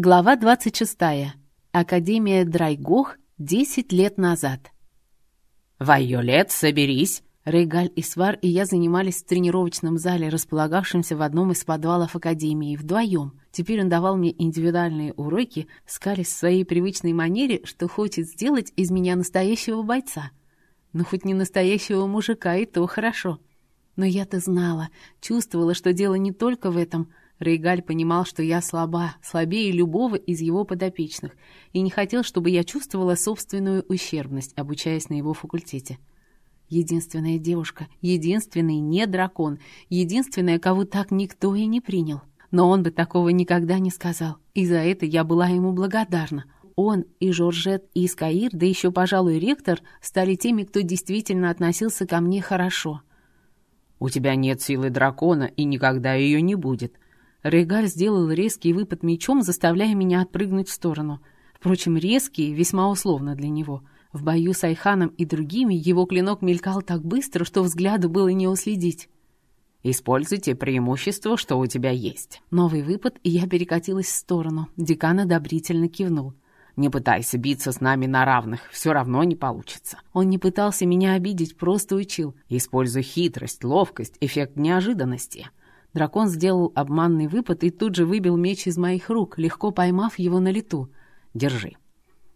Глава 26. Академия Драйгох 10 лет назад. «Вайолет, соберись!» Рейгаль Исвар и я занимались в тренировочном зале, располагавшемся в одном из подвалов Академии, вдвоем. Теперь он давал мне индивидуальные уроки, скались в своей привычной манере, что хочет сделать из меня настоящего бойца. Ну, хоть не настоящего мужика, и то хорошо. Но я-то знала, чувствовала, что дело не только в этом — Рейгаль понимал, что я слаба, слабее любого из его подопечных, и не хотел, чтобы я чувствовала собственную ущербность, обучаясь на его факультете. Единственная девушка, единственный не дракон, единственная, кого так никто и не принял. Но он бы такого никогда не сказал, и за это я была ему благодарна. Он и Жоржет, и Искаир, да еще, пожалуй, ректор, стали теми, кто действительно относился ко мне хорошо. «У тебя нет силы дракона, и никогда ее не будет», Рейгаль сделал резкий выпад мечом, заставляя меня отпрыгнуть в сторону. Впрочем, резкий весьма условно для него. В бою с Айханом и другими его клинок мелькал так быстро, что взгляду было не уследить. «Используйте преимущество, что у тебя есть». Новый выпад, и я перекатилась в сторону. Декан одобрительно кивнул. «Не пытайся биться с нами на равных, все равно не получится». Он не пытался меня обидеть, просто учил. «Используй хитрость, ловкость, эффект неожиданности». Дракон сделал обманный выпад и тут же выбил меч из моих рук, легко поймав его на лету. «Держи».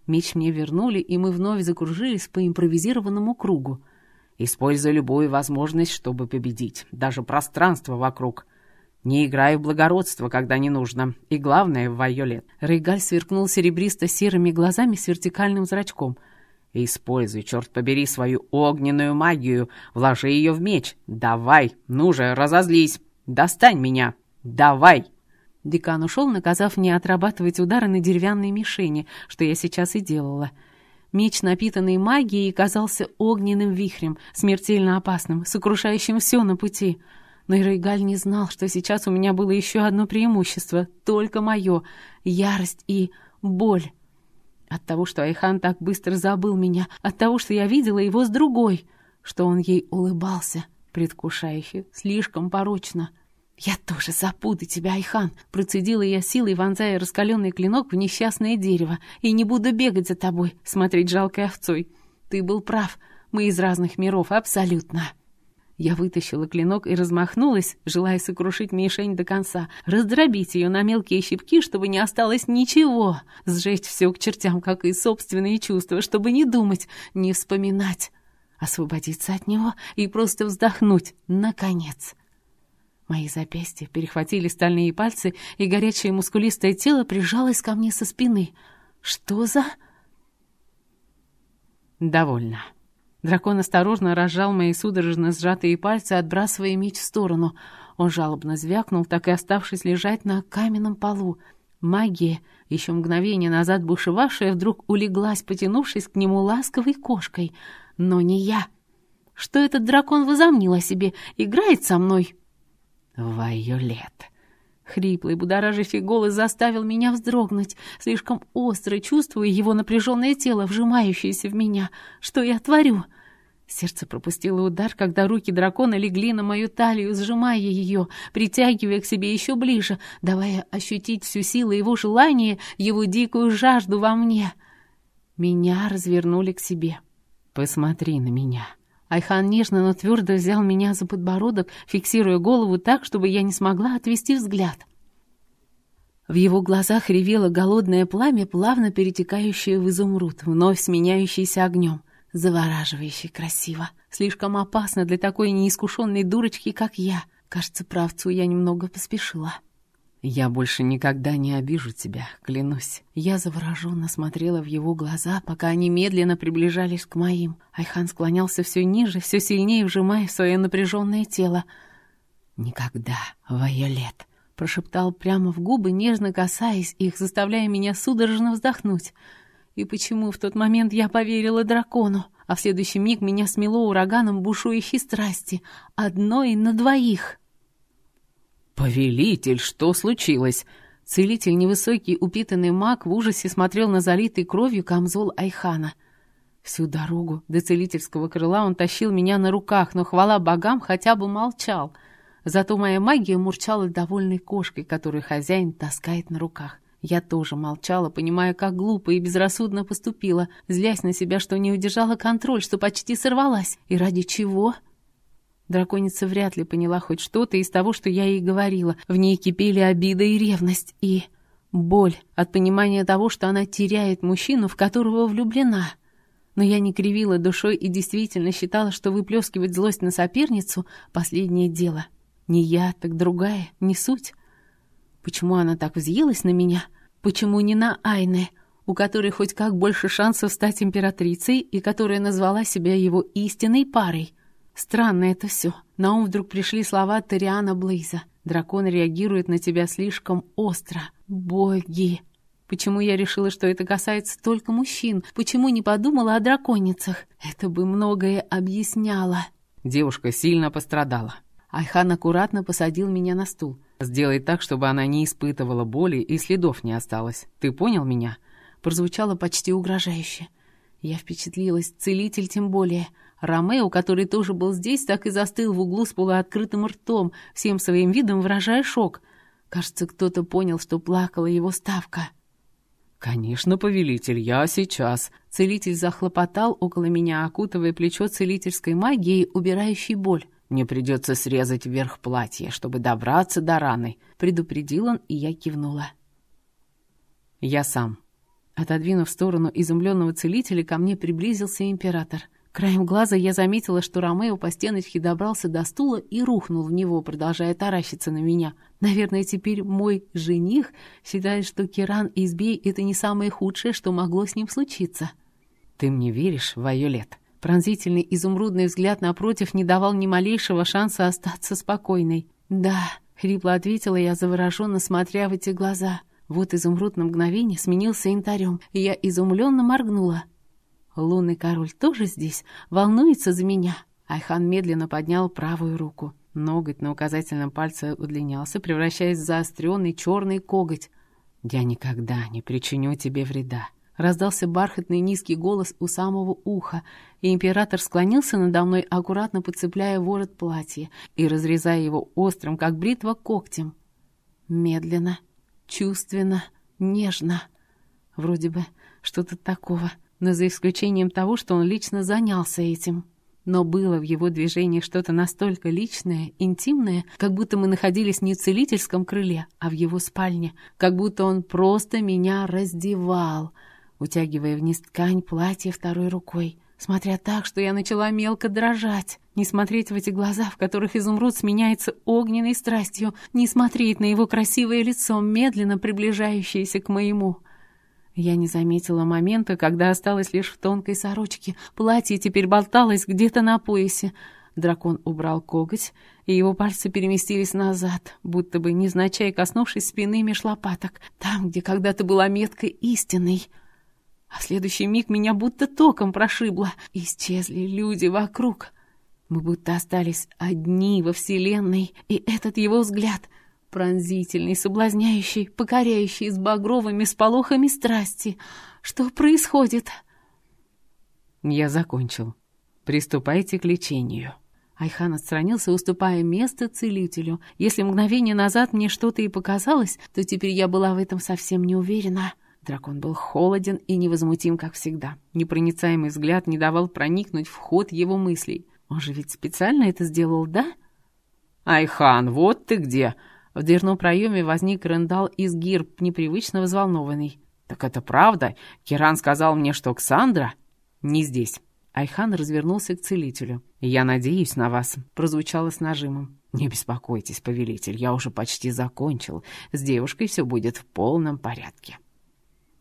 Меч мне вернули, и мы вновь закружились по импровизированному кругу. «Используй любую возможность, чтобы победить, даже пространство вокруг. Не играй в благородство, когда не нужно, и главное — в Вайолет». Рейгаль сверкнул серебристо-серыми глазами с вертикальным зрачком. «Используй, черт побери, свою огненную магию, вложи ее в меч. Давай, ну же, разозлись!» Достань меня! Давай!» Декан ушел, наказав мне отрабатывать удары на деревянной мишени, что я сейчас и делала. Меч, напитанный магией, казался огненным вихрем, смертельно опасным, сокрушающим все на пути. Но Ирейгаль не знал, что сейчас у меня было еще одно преимущество, только мое — ярость и боль. От того, что Айхан так быстро забыл меня, от того, что я видела его с другой, что он ей улыбался, предвкушающе, слишком порочно. «Я тоже забуду тебя, Айхан!» Процедила я силой, вонзая раскаленный клинок в несчастное дерево. «И не буду бегать за тобой, смотреть жалкой овцой. Ты был прав, мы из разных миров, абсолютно!» Я вытащила клинок и размахнулась, желая сокрушить мишень до конца, раздробить ее на мелкие щипки, чтобы не осталось ничего, сжечь все к чертям, как и собственные чувства, чтобы не думать, не вспоминать освободиться от него и просто вздохнуть, наконец. Мои запястья перехватили стальные пальцы, и горячее мускулистое тело прижалось ко мне со спины. Что за... Довольно. Дракон осторожно разжал мои судорожно сжатые пальцы, отбрасывая меч в сторону. Он жалобно звякнул, так и оставшись лежать на каменном полу. Магия, еще мгновение назад бушевавшая, вдруг улеглась, потянувшись к нему ласковой кошкой — но не я. Что этот дракон возомнил о себе? Играет со мной? Вайолет. Хриплый, будоражащий голос заставил меня вздрогнуть. Слишком остро чувствуя его напряженное тело, вжимающееся в меня. Что я творю? Сердце пропустило удар, когда руки дракона легли на мою талию, сжимая ее, притягивая к себе еще ближе, давая ощутить всю силу его желания, его дикую жажду во мне. Меня развернули к себе. «Посмотри на меня». Айхан нежно, но твердо взял меня за подбородок, фиксируя голову так, чтобы я не смогла отвести взгляд. В его глазах ревело голодное пламя, плавно перетекающее в изумруд, вновь сменяющийся огнем. Завораживающе красиво. Слишком опасно для такой неискушенной дурочки, как я. Кажется, правцу я немного поспешила. «Я больше никогда не обижу тебя, клянусь». Я завороженно смотрела в его глаза, пока они медленно приближались к моим. Айхан склонялся все ниже, все сильнее вжимая свое напряженное тело. «Никогда, Вайолет», — прошептал прямо в губы, нежно касаясь их, заставляя меня судорожно вздохнуть. И почему в тот момент я поверила дракону, а в следующий миг меня смело ураганом бушующей страсти, одной на двоих?» «Повелитель, что случилось?» Целитель, невысокий, упитанный маг, в ужасе смотрел на залитый кровью камзол Айхана. Всю дорогу до целительского крыла он тащил меня на руках, но, хвала богам, хотя бы молчал. Зато моя магия мурчала довольной кошкой, которую хозяин таскает на руках. Я тоже молчала, понимая, как глупо и безрассудно поступила, злясь на себя, что не удержала контроль, что почти сорвалась. И ради чего? Драконица вряд ли поняла хоть что-то из того, что я ей говорила. В ней кипели обида и ревность, и боль от понимания того, что она теряет мужчину, в которого влюблена. Но я не кривила душой и действительно считала, что выплескивать злость на соперницу — последнее дело. Не я, так другая, не суть. Почему она так взъелась на меня? Почему не на Айне, у которой хоть как больше шансов стать императрицей и которая назвала себя его истинной парой? Странно это все. На ум вдруг пришли слова Ториана Блейза. Дракон реагирует на тебя слишком остро. Боги! Почему я решила, что это касается только мужчин? Почему не подумала о драконицах? Это бы многое объясняло. Девушка сильно пострадала. Айхан аккуратно посадил меня на стул. Сделай так, чтобы она не испытывала боли и следов не осталось. Ты понял меня?» Прозвучало почти угрожающе. Я впечатлилась, целитель тем более. Ромео, который тоже был здесь, так и застыл в углу с полуоткрытым ртом, всем своим видом выражая шок. Кажется, кто-то понял, что плакала его ставка. «Конечно, повелитель, я сейчас». Целитель захлопотал около меня, окутывая плечо целительской магией, убирающей боль. Мне придется срезать вверх платья, чтобы добраться до раны», — предупредил он, и я кивнула. «Я сам». Отодвинув в сторону изумленного целителя, ко мне приблизился император. Краем глаза я заметила, что Ромео по стеночке добрался до стула и рухнул в него, продолжая таращиться на меня. Наверное, теперь мой жених считает, что Киран Избей — это не самое худшее, что могло с ним случиться. «Ты мне веришь, Вайолет?» Пронзительный изумрудный взгляд напротив не давал ни малейшего шанса остаться спокойной. «Да», — хрипло ответила я, завороженно смотря в эти глаза. Вот изумруд на мгновение сменился янтарем, и я изумленно моргнула. «Лунный король тоже здесь? Волнуется за меня?» Айхан медленно поднял правую руку. Ноготь на указательном пальце удлинялся, превращаясь в заостренный черный коготь. «Я никогда не причиню тебе вреда», Раздался бархатный низкий голос у самого уха, и император склонился надо мной, аккуратно подцепляя ворот платья и разрезая его острым, как бритва, когтем. Медленно, чувственно, нежно. Вроде бы что-то такого, но за исключением того, что он лично занялся этим. Но было в его движении что-то настолько личное, интимное, как будто мы находились не в целительском крыле, а в его спальне, как будто он просто меня раздевал — утягивая вниз ткань платья второй рукой, смотря так, что я начала мелко дрожать. Не смотреть в эти глаза, в которых изумруд сменяется огненной страстью, не смотреть на его красивое лицо, медленно приближающееся к моему. Я не заметила момента, когда осталась лишь в тонкой сорочке. Платье теперь болталось где-то на поясе. Дракон убрал коготь, и его пальцы переместились назад, будто бы незначай коснувшись спины меж лопаток, там, где когда-то была метка истинной — а следующий миг меня будто током прошибло. Исчезли люди вокруг. Мы будто остались одни во Вселенной, и этот его взгляд, пронзительный, соблазняющий, покоряющий с багровыми сполохами страсти. Что происходит? Я закончил. Приступайте к лечению. Айхан отстранился, уступая место целителю. Если мгновение назад мне что-то и показалось, то теперь я была в этом совсем не уверена. Дракон был холоден и невозмутим, как всегда. Непроницаемый взгляд не давал проникнуть в ход его мыслей. Он же ведь специально это сделал, да? «Айхан, вот ты где!» В дверном проеме возник Рендал из Гирб, непривычно взволнованный. «Так это правда? Киран сказал мне, что Ксандра не здесь». Айхан развернулся к целителю. «Я надеюсь на вас», — прозвучало с нажимом. «Не беспокойтесь, повелитель, я уже почти закончил. С девушкой все будет в полном порядке».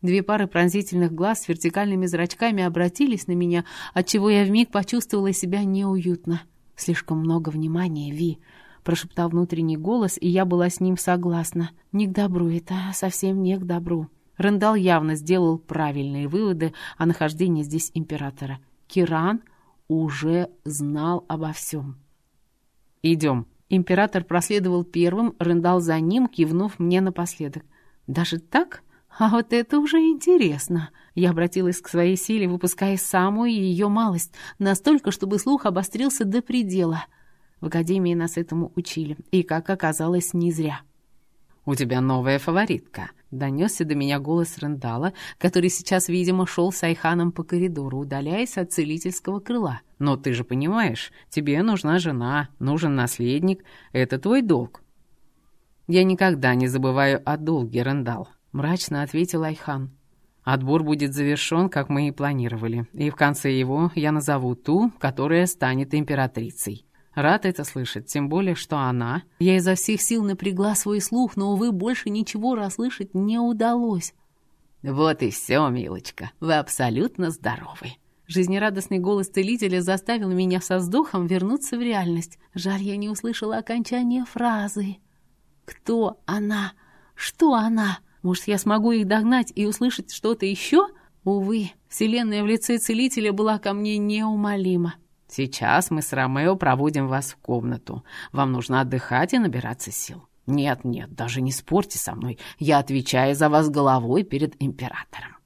Две пары пронзительных глаз с вертикальными зрачками обратились на меня, отчего я вмиг почувствовала себя неуютно. «Слишком много внимания, Ви», — прошептал внутренний голос, и я была с ним согласна. «Не к добру это, совсем не к добру». Рендал явно сделал правильные выводы о нахождении здесь императора. Киран уже знал обо всем. «Идем». Император проследовал первым, Рендал за ним, кивнув мне напоследок. «Даже так?» А вот это уже интересно. Я обратилась к своей силе, выпуская самую ее малость, настолько, чтобы слух обострился до предела. В академии нас этому учили, и, как оказалось, не зря. «У тебя новая фаворитка», — Донесся до меня голос Рендала, который сейчас, видимо, шел с Айханом по коридору, удаляясь от целительского крыла. «Но ты же понимаешь, тебе нужна жена, нужен наследник. Это твой долг». «Я никогда не забываю о долге, Рендал», — мрачно ответил Айхан. «Отбор будет завершен, как мы и планировали, и в конце его я назову ту, которая станет императрицей». Рад это слышать, тем более, что она... Я изо всех сил напрягла свой слух, но, увы, больше ничего расслышать не удалось. «Вот и все, милочка, вы абсолютно здоровы». Жизнерадостный голос целителя заставил меня со вздохом вернуться в реальность. Жаль, я не услышала окончания фразы. «Кто она? Что она? Может, я смогу их догнать и услышать что-то еще?» Увы, вселенная в лице целителя была ко мне неумолима. Сейчас мы с Ромео проводим вас в комнату. Вам нужно отдыхать и набираться сил. Нет, нет, даже не спорьте со мной. Я отвечаю за вас головой перед императором.